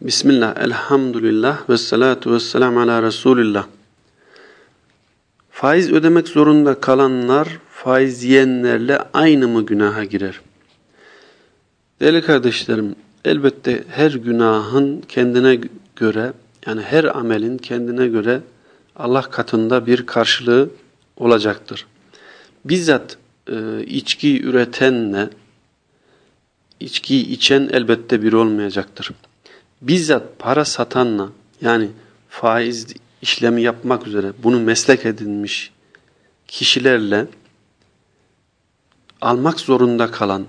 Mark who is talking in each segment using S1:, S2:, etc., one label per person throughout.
S1: Bismillah, elhamdülillah ve salatu ve selam ala Resulillah. Faiz ödemek zorunda kalanlar faiz yiyenlerle aynı mı günaha girer? Değerli kardeşlerim, elbette her günahın kendine göre, yani her amelin kendine göre Allah katında bir karşılığı olacaktır. Bizzat e, içki üretenle içkiyi içen elbette bir olmayacaktır bizzat para satanla yani faiz işlemi yapmak üzere bunu meslek edinmiş kişilerle almak zorunda kalan,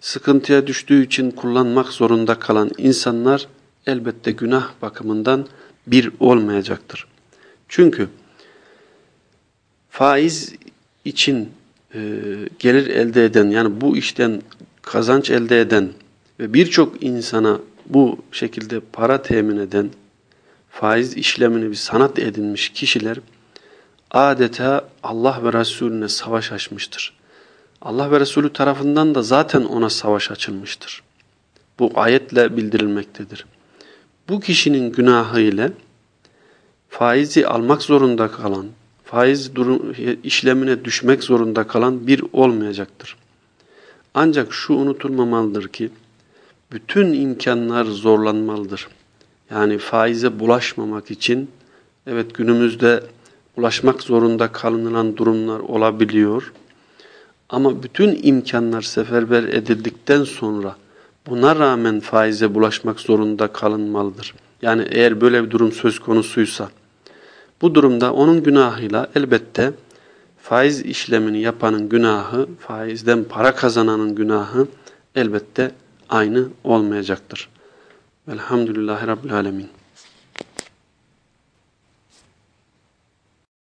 S1: sıkıntıya düştüğü için kullanmak zorunda kalan insanlar elbette günah bakımından bir olmayacaktır. Çünkü faiz için e, gelir elde eden yani bu işten kazanç elde eden ve birçok insana bu şekilde para temin eden, faiz işlemini bir sanat edinmiş kişiler adeta Allah ve Resulüne savaş açmıştır. Allah ve Resulü tarafından da zaten ona savaş açılmıştır. Bu ayetle bildirilmektedir. Bu kişinin günahı ile faizi almak zorunda kalan, faiz işlemine düşmek zorunda kalan bir olmayacaktır. Ancak şu unutulmamalıdır ki, bütün imkanlar zorlanmalıdır. Yani faize bulaşmamak için evet günümüzde ulaşmak zorunda kalınılan durumlar olabiliyor. Ama bütün imkanlar seferber edildikten sonra buna rağmen faize bulaşmak zorunda kalınmalıdır. Yani eğer böyle bir durum söz konusuysa bu durumda onun günahıyla elbette faiz işlemini yapanın günahı, faizden para kazananın günahı elbette aynı olmayacaktır. Velhamdülillahi Rabbil Alemin.